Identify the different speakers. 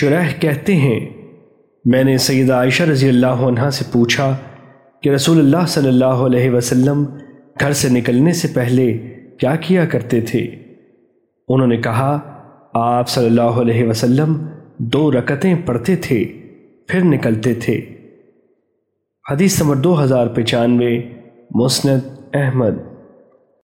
Speaker 1: شرح کہتے ہیں۔ میں نے سیدہ عائشہ رضی اللہ عنہ سے پوچھا کہ رسول اللہ صلی اللہ علیہ وسلم گھر سے نکلنے سے پہلے کیا کیا کرتے تھے؟ انہوں نے کہا، آپ صلی اللہ علیہ وسلم دو رکتیں پڑھتے تھے، پھر نکلتے تھے۔ حدیث نمبر دو ہزار پچانوے، مسند احمد۔